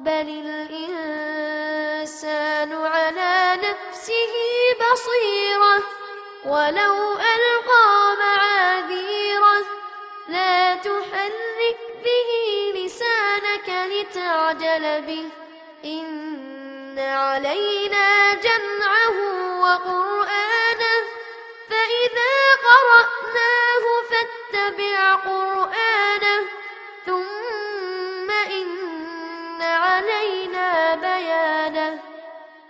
بل الإنسان على نفسه بصيرة ولو ألقى معاذيره لا تحرك به لسانك لتعجل به إن علينا جمعه وقرآنه